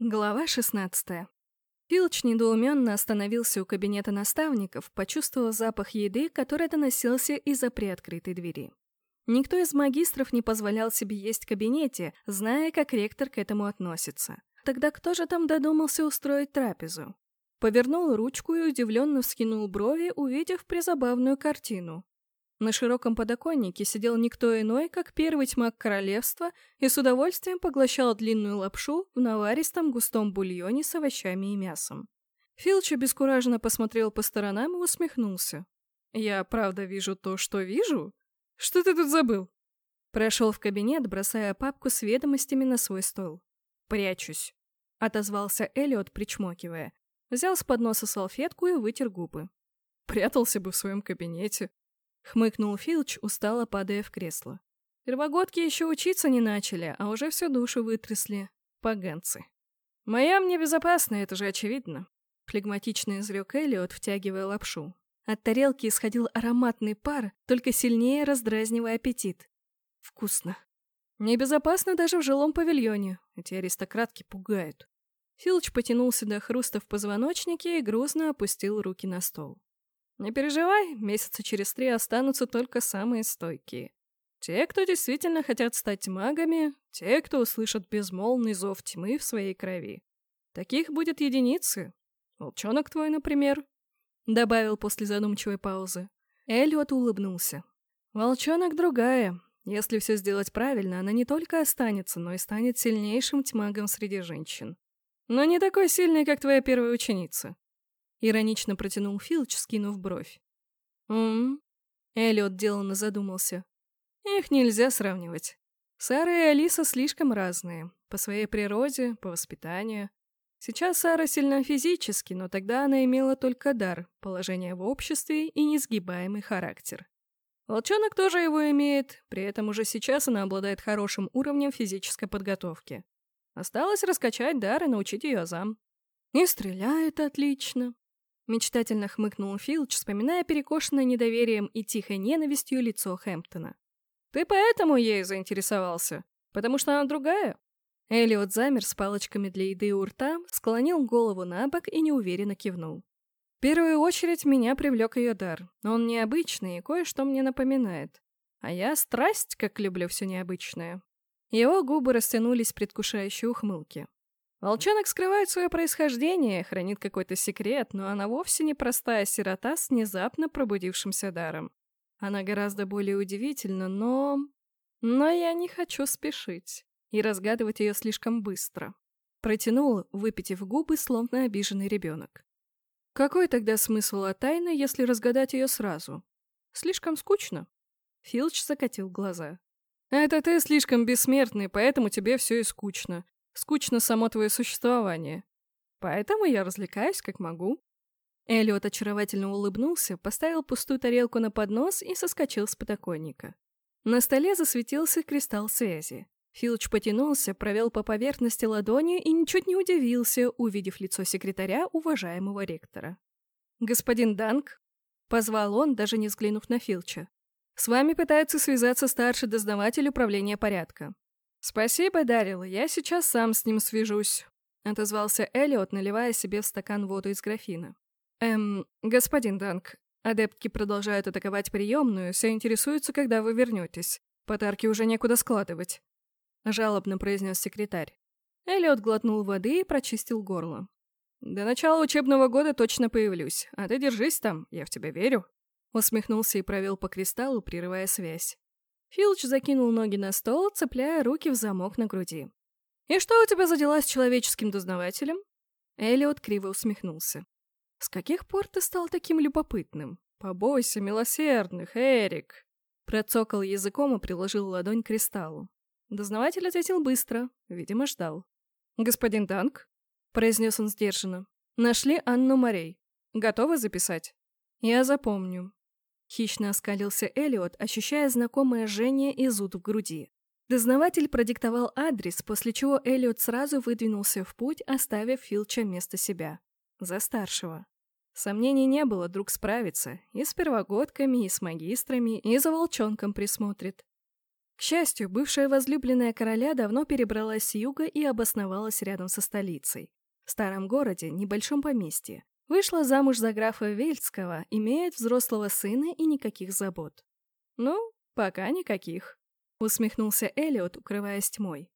Глава 16. Филч недоуменно остановился у кабинета наставников, почувствовав запах еды, который доносился из-за приоткрытой двери. Никто из магистров не позволял себе есть в кабинете, зная, как ректор к этому относится. Тогда кто же там додумался устроить трапезу? Повернул ручку и удивленно вскинул брови, увидев призабавную картину. На широком подоконнике сидел никто иной, как первый тьмак королевства, и с удовольствием поглощал длинную лапшу в наваристом густом бульоне с овощами и мясом. Филч бескураженно посмотрел по сторонам и усмехнулся. «Я правда вижу то, что вижу? Что ты тут забыл?» Прошел в кабинет, бросая папку с ведомостями на свой стол. «Прячусь», — отозвался Эллиот, причмокивая. Взял с подноса салфетку и вытер губы. «Прятался бы в своем кабинете», Хмыкнул Филч, устало падая в кресло. Первогодки еще учиться не начали, а уже всю душу вытрясли. Поганцы. «Моя мне безопасна, это же очевидно», — флегматично изрек Эллиот, втягивая лапшу. От тарелки исходил ароматный пар, только сильнее раздразнивая аппетит. Вкусно. Небезопасно даже в жилом павильоне. Эти аристократки пугают. Филч потянулся до хруста в позвоночнике и грузно опустил руки на стол. Не переживай, месяца через три останутся только самые стойкие. Те, кто действительно хотят стать магами, те, кто услышат безмолвный зов тьмы в своей крови. Таких будет единицы. Волчонок твой, например. Добавил после задумчивой паузы. Эллиот улыбнулся. Волчонок другая. Если все сделать правильно, она не только останется, но и станет сильнейшим тьмагом среди женщин. Но не такой сильной, как твоя первая ученица. Иронично протянул Филч, скинув бровь. «М-м-м», Эллиот деланно задумался. «Их нельзя сравнивать. Сара и Алиса слишком разные. По своей природе, по воспитанию. Сейчас Сара сильна физически, но тогда она имела только дар, положение в обществе и несгибаемый характер. Волчонок тоже его имеет, при этом уже сейчас она обладает хорошим уровнем физической подготовки. Осталось раскачать дар и научить ее азам. И стреляет отлично. Мечтательно хмыкнул Филч, вспоминая перекошенное недоверием и тихой ненавистью лицо Хэмптона. «Ты поэтому ей заинтересовался? Потому что она другая?» Элиот замер с палочками для еды у рта, склонил голову на бок и неуверенно кивнул. В первую очередь меня привлек ее дар. Он необычный и кое-что мне напоминает. А я страсть, как люблю все необычное. Его губы растянулись в предвкушающей ухмылке. Волчонок скрывает свое происхождение, хранит какой-то секрет, но она вовсе не простая сирота с внезапно пробудившимся даром. Она гораздо более удивительна, но... Но я не хочу спешить и разгадывать ее слишком быстро. Протянул, выпитив губы, словно обиженный ребенок. Какой тогда смысл от тайны, если разгадать ее сразу? Слишком скучно. Филч закатил глаза. «Это ты слишком бессмертный, поэтому тебе все и скучно. Скучно само твое существование. Поэтому я развлекаюсь, как могу». Эллиот очаровательно улыбнулся, поставил пустую тарелку на поднос и соскочил с подоконника. На столе засветился кристалл связи. Филч потянулся, провел по поверхности ладони и ничуть не удивился, увидев лицо секретаря уважаемого ректора. «Господин Данк», — позвал он, даже не взглянув на Филча, — «с вами пытается связаться старший дознаватель управления порядка. «Спасибо, Дарил, я сейчас сам с ним свяжусь», — отозвался Элliot, наливая себе в стакан воду из графина. «Эм, господин Данк, адептки продолжают атаковать приемную, все интересуются, когда вы вернетесь. Подарки уже некуда складывать», — жалобно произнес секретарь. Элliot глотнул воды и прочистил горло. «До начала учебного года точно появлюсь, а ты держись там, я в тебя верю», — усмехнулся и провел по кристаллу, прерывая связь. Филч закинул ноги на стол, цепляя руки в замок на груди. «И что у тебя за дела с человеческим дознавателем?» Элиот криво усмехнулся. «С каких пор ты стал таким любопытным? Побойся милосердных, Эрик!» Процокал языком и приложил ладонь к кристаллу. Дознаватель ответил быстро, видимо, ждал. «Господин Данк», — произнес он сдержанно, — «нашли Анну Морей. Готовы записать?» «Я запомню. Хищно оскалился Элиот, ощущая знакомое жжение и зуд в груди. Дознаватель продиктовал адрес, после чего Элиот сразу выдвинулся в путь, оставив Филча вместо себя. За старшего. Сомнений не было, друг справится. И с первогодками, и с магистрами, и за волчонком присмотрит. К счастью, бывшая возлюбленная короля давно перебралась с юга и обосновалась рядом со столицей. В старом городе, небольшом поместье. Вышла замуж за графа Вельского, имеет взрослого сына и никаких забот. Ну, пока никаких. Усмехнулся Элиот, укрываясь тьмой.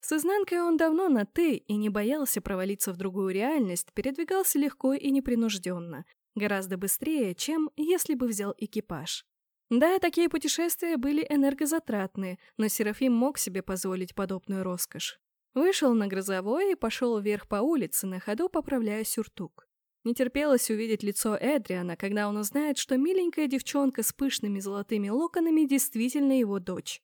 С изнанкой он давно на «ты» и не боялся провалиться в другую реальность, передвигался легко и непринужденно, гораздо быстрее, чем если бы взял экипаж. Да, такие путешествия были энергозатратные, но Серафим мог себе позволить подобную роскошь. Вышел на грозовой и пошел вверх по улице, на ходу поправляя сюртук. Не терпелось увидеть лицо Эдриана, когда он узнает, что миленькая девчонка с пышными золотыми локонами действительно его дочь.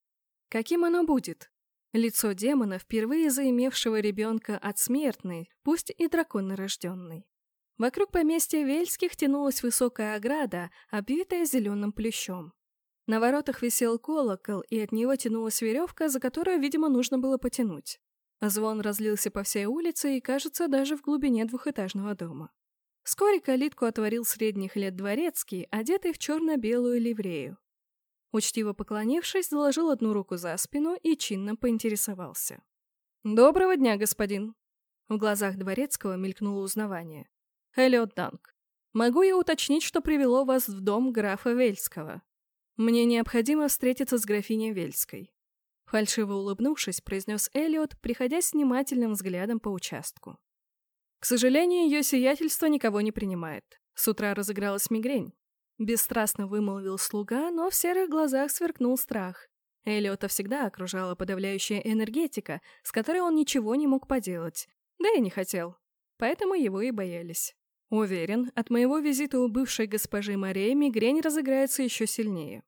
Каким оно будет? Лицо демона, впервые заимевшего ребенка от смертной, пусть и драконорожденной. Вокруг поместья Вельских тянулась высокая ограда, обвитая зеленым плющом. На воротах висел колокол, и от него тянулась веревка, за которую, видимо, нужно было потянуть. Звон разлился по всей улице и, кажется, даже в глубине двухэтажного дома. Вскоре калитку отворил средних лет дворецкий, одетый в черно-белую ливрею. Учтиво поклонившись, заложил одну руку за спину и чинно поинтересовался. «Доброго дня, господин!» В глазах дворецкого мелькнуло узнавание. «Эллиот Данк, могу я уточнить, что привело вас в дом графа Вельского? Мне необходимо встретиться с графиней Вельской». Фальшиво улыбнувшись, произнес Эллиот, приходя с внимательным взглядом по участку. К сожалению, ее сиятельство никого не принимает. С утра разыгралась мигрень. Бесстрастно вымолвил слуга, но в серых глазах сверкнул страх. Эллиота всегда окружала подавляющая энергетика, с которой он ничего не мог поделать. Да и не хотел. Поэтому его и боялись. Уверен, от моего визита у бывшей госпожи Марии мигрень разыграется еще сильнее.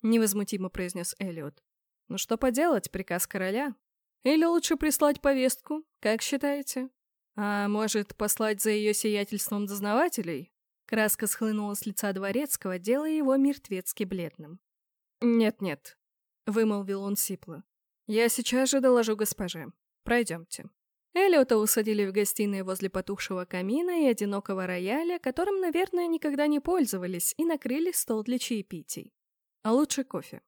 Невозмутимо произнес Эллиот. Ну что поделать, приказ короля? Или лучше прислать повестку, как считаете? «А может, послать за ее сиятельством дознавателей?» Краска схлынула с лица дворецкого, делая его мертвецки бледным. «Нет-нет», — вымолвил он сипло. «Я сейчас же доложу госпоже. Пройдемте». Эллиота усадили в гостиной возле потухшего камина и одинокого рояля, которым, наверное, никогда не пользовались, и накрыли стол для чаепитий. А лучше кофе.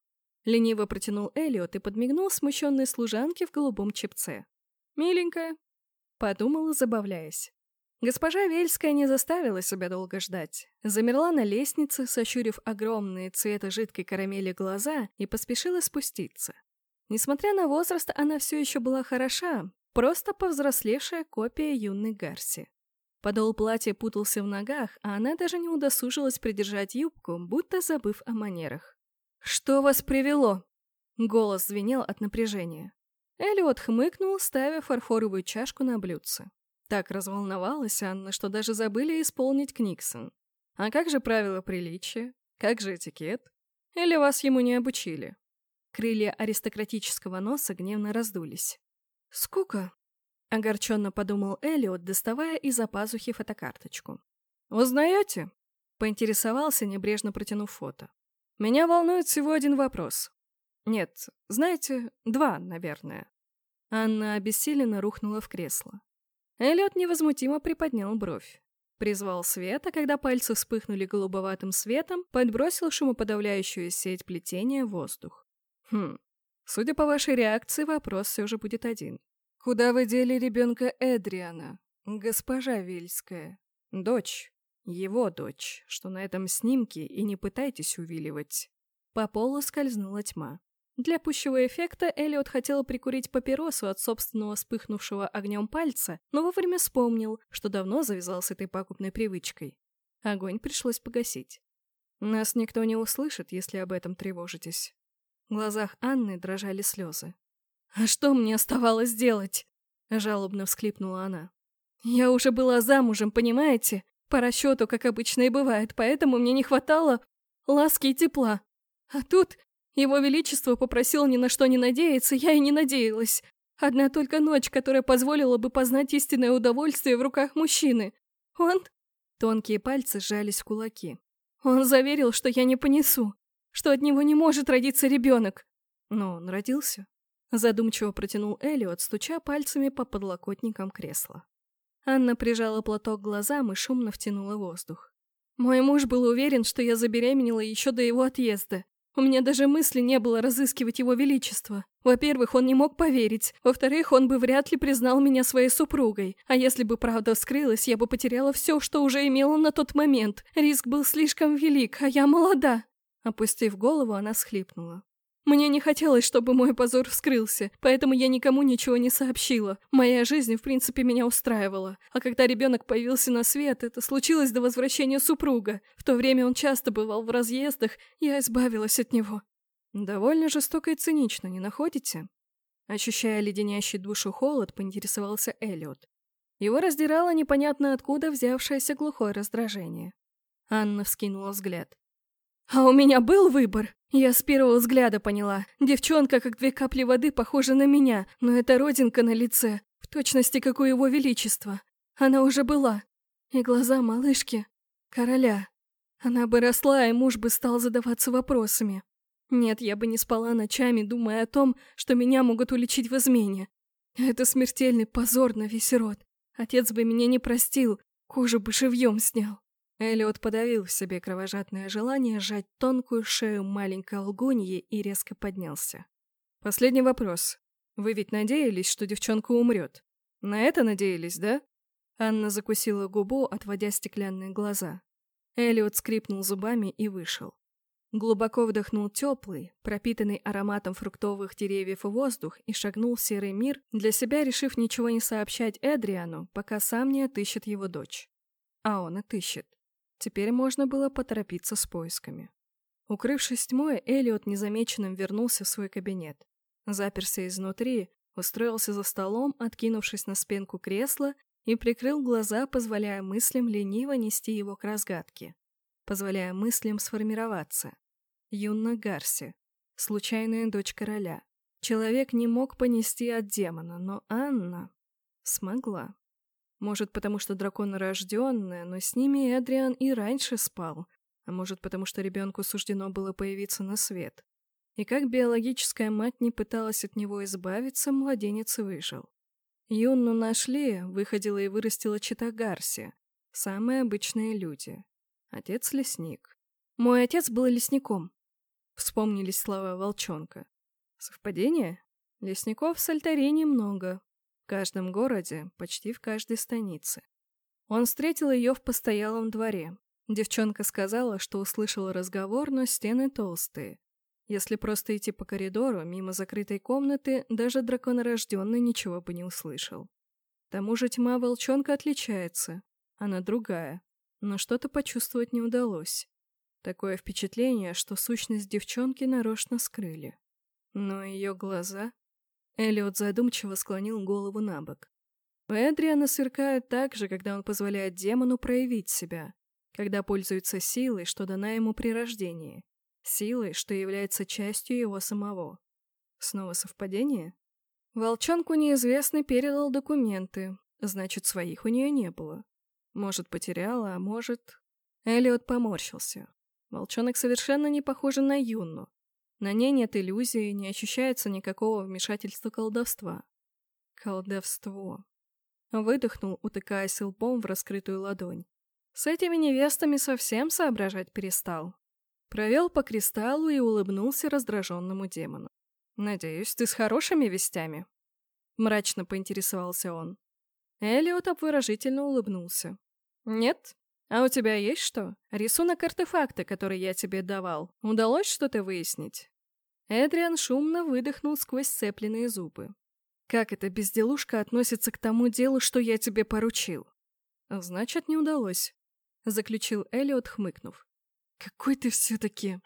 Лениво протянул Эллиот и подмигнул смущенной служанке в голубом чепце. «Миленькая, Подумала, забавляясь. Госпожа Вельская не заставила себя долго ждать. Замерла на лестнице, сощурив огромные цвета жидкой карамели глаза, и поспешила спуститься. Несмотря на возраст, она все еще была хороша, просто повзрослевшая копия юной Гарси. Подол платья путался в ногах, а она даже не удосужилась придержать юбку, будто забыв о манерах. «Что вас привело?» Голос звенел от напряжения. Элиот хмыкнул, ставя фарфоровую чашку на блюдце. Так разволновалась Анна, что даже забыли исполнить Книксон. А как же правила приличия? Как же этикет? Или вас ему не обучили? Крылья аристократического носа гневно раздулись. «Скука», — огорченно подумал Элиот, доставая из-за пазухи фотокарточку. «Узнаете?» — поинтересовался, небрежно протянув фото. «Меня волнует всего один вопрос. Нет, знаете, два, наверное. Анна обессиленно рухнула в кресло. Эллиот невозмутимо приподнял бровь. Призвал свет, а когда пальцы вспыхнули голубоватым светом, подбросил шумоподавляющую сеть плетения в воздух. Хм, судя по вашей реакции, вопрос все же будет один. Куда вы дели ребенка Эдриана? Госпожа Вильская. Дочь. Его дочь, что на этом снимке, и не пытайтесь увиливать. По полу скользнула тьма. Для пущего эффекта Элиот хотел прикурить папиросу от собственного вспыхнувшего огнем пальца, но вовремя вспомнил, что давно завязал с этой пакубной привычкой. Огонь пришлось погасить. Нас никто не услышит, если об этом тревожитесь. В глазах Анны дрожали слезы. «А что мне оставалось делать?» — жалобно всхлипнула она. «Я уже была замужем, понимаете? По расчету, как обычно и бывает, поэтому мне не хватало ласки и тепла. А тут его Величество попросил ни на что не надеяться, я и не надеялась. Одна только ночь, которая позволила бы познать истинное удовольствие в руках мужчины. Он... Тонкие пальцы сжались в кулаки. Он заверил, что я не понесу, что от него не может родиться ребенок. Но он родился. Задумчиво протянул Элиот, стуча пальцами по подлокотникам кресла. Анна прижала платок к глазам и шумно втянула воздух. Мой муж был уверен, что я забеременела еще до его отъезда. У меня даже мысли не было разыскивать его величество. Во-первых, он не мог поверить. Во-вторых, он бы вряд ли признал меня своей супругой. А если бы правда вскрылась, я бы потеряла все, что уже имела на тот момент. Риск был слишком велик, а я молода. Опустив голову, она схлипнула. Мне не хотелось, чтобы мой позор вскрылся, поэтому я никому ничего не сообщила. Моя жизнь, в принципе, меня устраивала. А когда ребенок появился на свет, это случилось до возвращения супруга. В то время он часто бывал в разъездах, я избавилась от него. Довольно жестоко и цинично, не находите? Ощущая леденящий душу холод, поинтересовался Эллиот. Его раздирало непонятно откуда взявшееся глухое раздражение. Анна вскинула взгляд. А у меня был выбор. Я с первого взгляда поняла. Девчонка, как две капли воды, похожа на меня, но это родинка на лице, в точности, как у его величества. Она уже была. И глаза малышки. Короля. Она бы росла, и муж бы стал задаваться вопросами. Нет, я бы не спала ночами, думая о том, что меня могут уличить в измене. Это смертельный позор на весь род. Отец бы меня не простил, кожу бы живьем снял. Эллиот подавил в себе кровожадное желание сжать тонкую шею маленькой лгуньи и резко поднялся. «Последний вопрос. Вы ведь надеялись, что девчонка умрет? На это надеялись, да?» Анна закусила губу, отводя стеклянные глаза. Эллиот скрипнул зубами и вышел. Глубоко вдохнул теплый, пропитанный ароматом фруктовых деревьев воздух и шагнул в серый мир, для себя решив ничего не сообщать Эдриану, пока сам не отыщет его дочь. А он отыщет. Теперь можно было поторопиться с поисками. Укрывшись тьмой, Элиот незамеченным вернулся в свой кабинет. Заперся изнутри, устроился за столом, откинувшись на спинку кресла, и прикрыл глаза, позволяя мыслям лениво нести его к разгадке. Позволяя мыслям сформироваться. Юна Гарси. Случайная дочь короля. Человек не мог понести от демона, но Анна смогла. Может, потому что драконы рожденные, но с ними Эдриан и раньше спал. А может, потому что ребенку суждено было появиться на свет. И как биологическая мать не пыталась от него избавиться, младенец выжил. Юнну нашли, выходила и вырастила чита Гарси. Самые обычные люди. Отец лесник. Мой отец был лесником. Вспомнились слова волчонка. Совпадение? Лесников в Сальтаре много, в каждом городе, почти в каждой станице. Он встретил ее в постоялом дворе. Девчонка сказала, что услышала разговор, но стены толстые. Если просто идти по коридору, мимо закрытой комнаты, даже драконорожденный ничего бы не услышал. К тому же тьма волчонка отличается. Она другая. Но что-то почувствовать не удалось. Такое впечатление, что сущность девчонки нарочно скрыли. Но ее глаза... Элliot задумчиво склонил голову на бок. У Эдриана сверкают так же, когда он позволяет демону проявить себя, когда пользуется силой, что дана ему при рождении, силой, что является частью его самого. Снова совпадение? Волчонку неизвестный передал документы, значит, своих у нее не было. Может, потеряла, а может... Элliot поморщился. Волчонок совершенно не похож на Юнну, на ней нет иллюзии, не ощущается никакого вмешательства колдовства. Колдовство. Выдохнул, утыкаясь лбом в раскрытую ладонь. С этими невестами совсем соображать перестал. Провел по кристаллу и улыбнулся раздраженному демону. «Надеюсь, ты с хорошими вестями?» Мрачно поинтересовался он. Элиот обворожительно улыбнулся. «Нет? А у тебя есть что? Рисунок артефакта, который я тебе давал. Удалось что-то выяснить?» Эдриан шумно выдохнул сквозь сцепленные зубы. «Как эта безделушка относится к тому делу, что я тебе поручил?» «Значит, не удалось», — заключил Элиот, хмыкнув. «Какой ты все-таки...»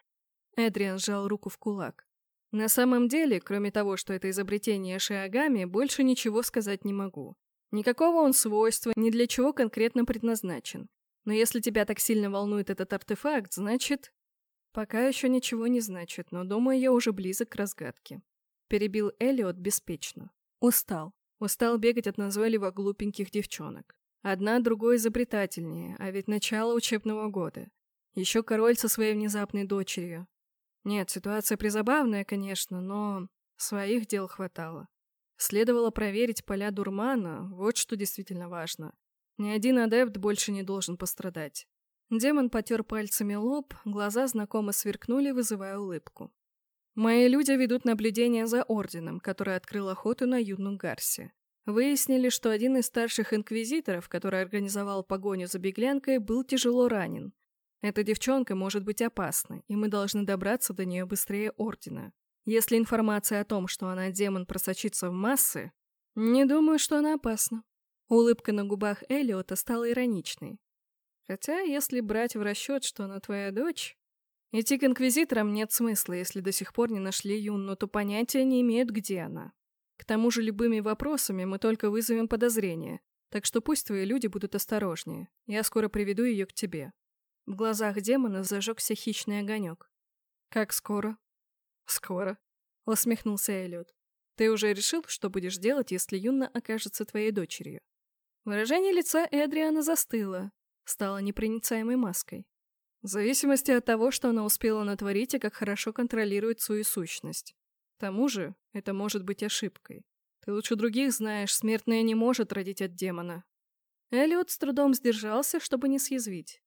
Эдриан сжал руку в кулак. «На самом деле, кроме того, что это изобретение Шиагами, больше ничего сказать не могу. Никакого он свойства, ни для чего конкретно предназначен. Но если тебя так сильно волнует этот артефакт, значит...» Пока еще ничего не значит, но думаю, я уже близок к разгадке. Перебил Элиот беспечно. Устал. Устал бегать от назойливо глупеньких девчонок. Одна другой изобретательнее, а ведь начало учебного года. Еще король со своей внезапной дочерью. Нет, ситуация призабавная, конечно, но своих дел хватало. Следовало проверить поля дурмана, вот что действительно важно. Ни один адепт больше не должен пострадать. Демон потер пальцами лоб, глаза знакомо сверкнули, вызывая улыбку. Мои люди ведут наблюдение за Орденом, который открыл охоту на Юдну Гарси. Выяснили, что один из старших инквизиторов, который организовал погоню за беглянкой, был тяжело ранен. Эта девчонка может быть опасна, и мы должны добраться до нее быстрее Ордена. Если информация о том, что она демон, просочится в массы, не думаю, что она опасна. Улыбка на губах Элиота стала ироничной. Хотя, если брать в расчет, что она твоя дочь... Идти к инквизиторам нет смысла, если до сих пор не нашли Юнну, то понятия не имеют, где она. К тому же любыми вопросами мы только вызовем подозрения, так что пусть твои люди будут осторожнее. Я скоро приведу ее к тебе». В глазах демона зажегся хищный огонек. «Как скоро?» «Скоро», — усмехнулся Эллиот. «Ты уже решил, что будешь делать, если Юнна окажется твоей дочерью?» Выражение лица Эдриана застыло, стало непроницаемой маской. В зависимости от того, что она успела натворить и как хорошо контролирует свою сущность. К тому же, это может быть ошибкой. Ты лучше других знаешь, смертная не может родить от демона. Эллиот с трудом сдержался, чтобы не съязвить.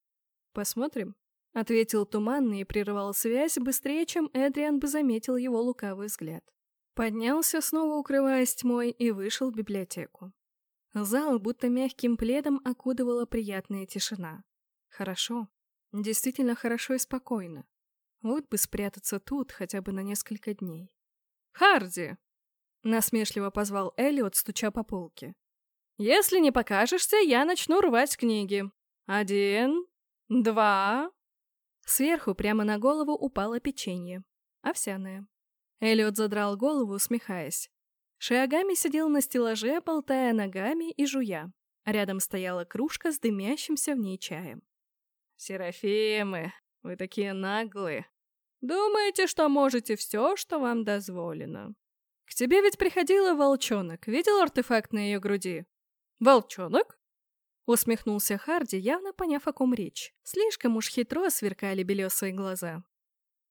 «Посмотрим», — ответил туманный и прервал связь быстрее, чем Эдриан бы заметил его лукавый взгляд. Поднялся, снова укрываясь тьмой, и вышел в библиотеку. Зал будто мягким пледом окутывала приятная тишина. Хорошо. Действительно хорошо и спокойно. Вот бы спрятаться тут хотя бы на несколько дней. «Харди!» — насмешливо позвал Элliot, стуча по полке. «Если не покажешься, я начну рвать книги. Один, два...» Сверху прямо на голову упало печенье. Овсяное. Элliot задрал голову, усмехаясь. Шиагами сидел на стеллаже, болтая ногами и жуя. Рядом стояла кружка с дымящимся в ней чаем. «Серафимы, вы такие наглые. Думаете, что можете все, что вам дозволено. К тебе ведь приходила волчонок. Видел артефакт на ее груди? Волчонок? Усмехнулся Харди, явно поняв, о ком речь. Слишком уж хитро сверкали белесые глаза.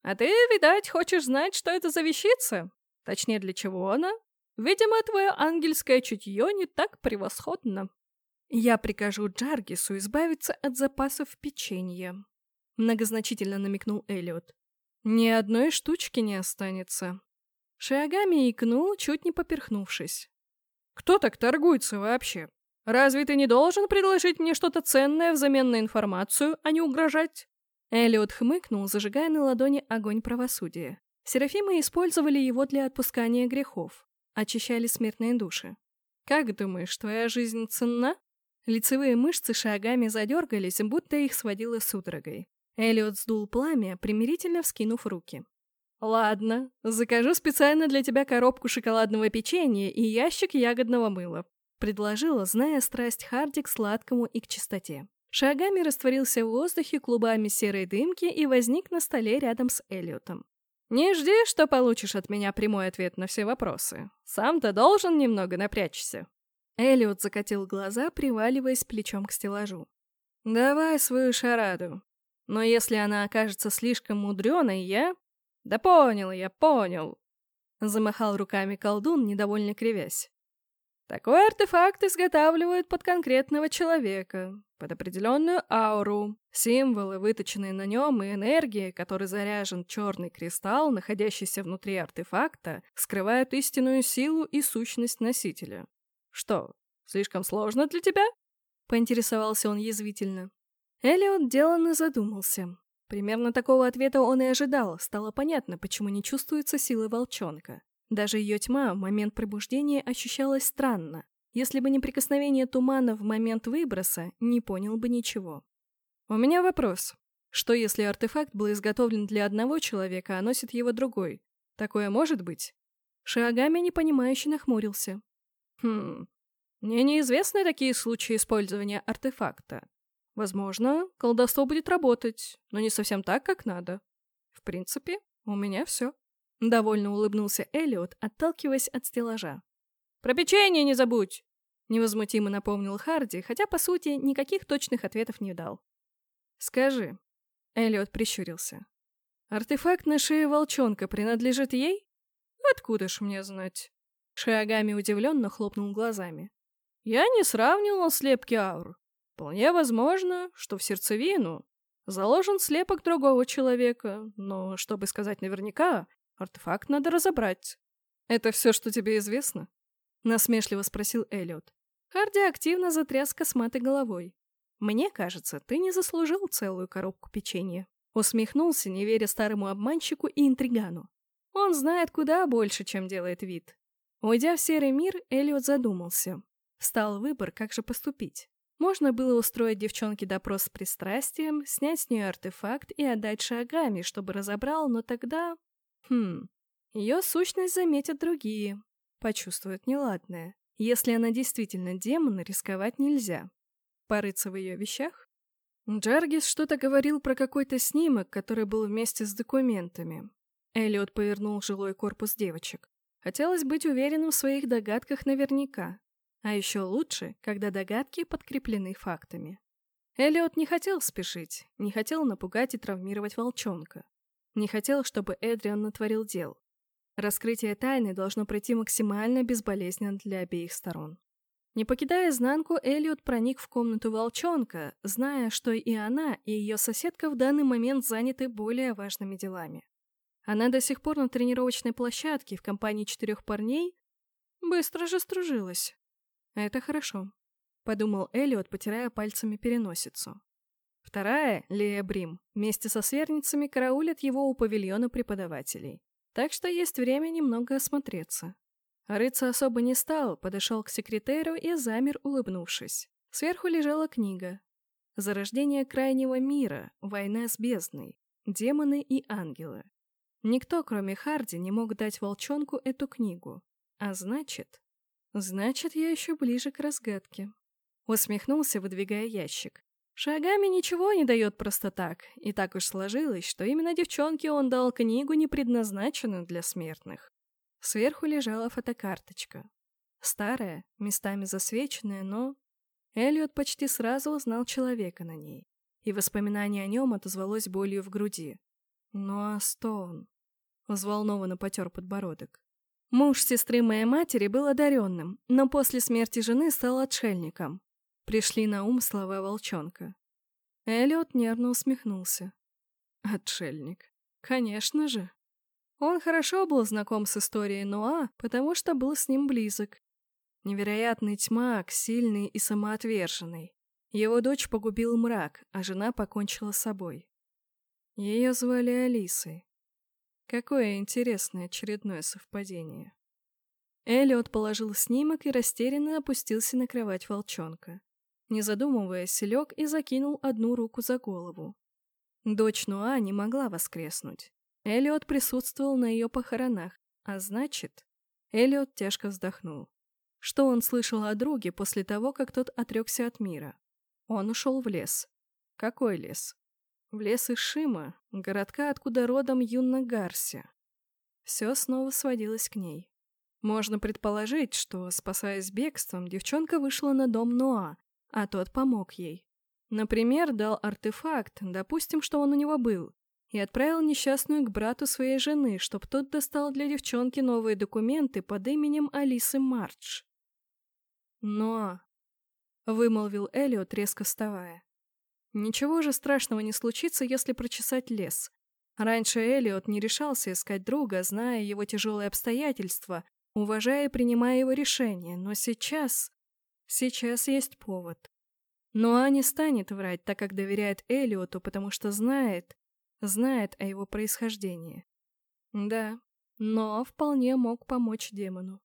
«А ты, видать, хочешь знать, что это за вещица? Точнее, для чего она? Видимо, твое ангельское чутье не так превосходно». «Я прикажу Джаргису избавиться от запасов печенья», — многозначительно намекнул Эллиот. «Ни одной штучки не останется». Шиагами икнул, чуть не поперхнувшись. «Кто так торгуется вообще? Разве ты не должен предложить мне что-то ценное взамен на информацию, а не угрожать?» Эллиот хмыкнул, зажигая на ладони огонь правосудия. Серафимы использовали его для отпускания грехов, очищали смертные души. «Как думаешь, твоя жизнь ценна?» Лицевые мышцы шагами задергались, будто их сводило судорогой. Элliot сдул пламя, примирительно вскинув руки. «Ладно, закажу специально для тебя коробку шоколадного печенья и ящик ягодного мыла», предложила, зная страсть Харди к сладкому и к чистоте. Шагами растворился в воздухе клубами серой дымки и возник на столе рядом с Элliотом. «Не жди, что получишь от меня прямой ответ на все вопросы. Сам-то должен немного напрячься». Элliot закатил глаза, приваливаясь плечом к стеллажу. «Давай свою шараду. Но если она окажется слишком мудреной, я...» «Да понял я, понял!» Замахал руками колдун, недовольно кривясь. Такой артефакт изготавливают под конкретного человека, под определенную ауру. Символы, выточенные на нем, и энергия, которой заряжен черный кристалл, находящийся внутри артефакта, скрывают истинную силу и сущность носителя. «Что, слишком сложно для тебя?» — поинтересовался он язвительно. Элиот деланно задумался. Примерно такого ответа он и ожидал, стало понятно, почему не чувствуется силы волчонка. Даже ее тьма в момент пробуждения ощущалась странно. Если бы не прикосновение тумана в момент выброса, не понял бы ничего. «У меня вопрос. Что если артефакт был изготовлен для одного человека, а носит его другой? Такое может быть?» Шиагами непонимающе нахмурился. Хм, мне неизвестны такие случаи использования артефакта. Возможно, колдовство будет работать, но не совсем так, как надо. В принципе, у меня все. Довольно улыбнулся Элиот, отталкиваясь от стеллажа. «Про печенье не забудь!» Невозмутимо напомнил Харди, хотя, по сути, никаких точных ответов не дал. «Скажи», — Элиот прищурился, — «артефакт на шее волчонка принадлежит ей? Откуда ж мне знать?» Шиагами удивленно хлопнул глазами. «Я не сравнивал слепки аур. Вполне возможно, что в сердцевину, Заложен слепок другого человека, но, чтобы сказать наверняка, артефакт надо разобрать. «Это все, что тебе известно?» — насмешливо спросил Эллиот. Харди активно затряс косматой головой. «Мне кажется, ты не заслужил целую коробку печенья». Усмехнулся, не веря старому обманщику и интригану. Он знает куда больше, чем делает вид. Уйдя в серый мир, Эллиот задумался. Встал выбор, как же поступить. Можно было устроить девчонке допрос с пристрастием, снять с нее артефакт и отдать шагами, чтобы разобрал, но тогда... Хм... Ее сущность заметят другие. Почувствуют неладное. Если она действительно демон, рисковать нельзя. Порыться в ее вещах? Джаргис что-то говорил про какой-то снимок, который был вместе с документами. Эллиот повернул жилой корпус девочек. Хотелось быть уверенным в своих догадках наверняка. А еще лучше, когда догадки подкреплены фактами. Эллиот не хотел спешить, не хотел напугать и травмировать волчонка. Не хотел, чтобы Эдриан натворил дел. Раскрытие тайны должно пройти максимально безболезненно для обеих сторон. Не покидая изнанку, Эллиот проник в комнату волчонка, зная, что и она, и ее соседка в данный момент заняты более важными делами. Она до сих пор на тренировочной площадке в компании четырех парней быстро же стружилась. Это хорошо, подумал Эллиот, потирая пальцами переносицу. Вторая, Лея Брим, вместе со сверницами караулят его у павильона преподавателей. Так что есть время немного осмотреться. Рыться особо не стал, подошел к секретеру и замер, улыбнувшись. Сверху лежала книга. «Зарождение крайнего мира. Война с бездной. Демоны и ангелы». Никто, кроме Харди, не мог дать волчонку эту книгу. А значит... Значит, я еще ближе к разгадке. Усмехнулся, выдвигая ящик. Шагами ничего не дает просто так, и так уж сложилось, что именно девчонке он дал книгу, не предназначенную для смертных. Сверху лежала фотокарточка. Старая, местами засвеченная, но... Эллиот почти сразу узнал человека на ней, и воспоминание о нем отозвалось болью в груди. Ну а Стоун? Взволнованно потер подбородок. Муж сестры моей матери был одаренным, но после смерти жены стал отшельником. Пришли на ум слова волчонка. Эллиот нервно усмехнулся. Отшельник. Конечно же. Он хорошо был знаком с историей Ноа, потому что был с ним близок. Невероятный тьмак, сильный и самоотверженный. Его дочь погубил мрак, а жена покончила с собой. Ее звали Алисой. Какое интересное очередное совпадение. Эллиот положил снимок и растерянно опустился на кровать волчонка. Не задумываясь, лег и закинул одну руку за голову. Дочь Нуа не могла воскреснуть. Эллиот присутствовал на ее похоронах, а значит... Эллиот тяжко вздохнул. Что он слышал о друге после того, как тот отрекся от мира? Он ушел в лес. Какой лес? В лес Ишима, городка, откуда родом Юнна Гарси. Все снова сводилось к ней. Можно предположить, что, спасаясь бегством, девчонка вышла на дом Ноа, а тот помог ей. Например, дал артефакт, допустим, что он у него был, и отправил несчастную к брату своей жены, чтоб тот достал для девчонки новые документы под именем Алисы Мардж. «Но...» — вымолвил Элиот, резко вставая. «Ничего же страшного не случится, если прочесать лес. Раньше Элиот не решался искать друга, зная его тяжелые обстоятельства, уважая и принимая его решения, но сейчас... Сейчас есть повод. Но Аня станет врать, так как доверяет Элиоту, потому что знает, знает о его происхождении. Да, но вполне мог помочь демону.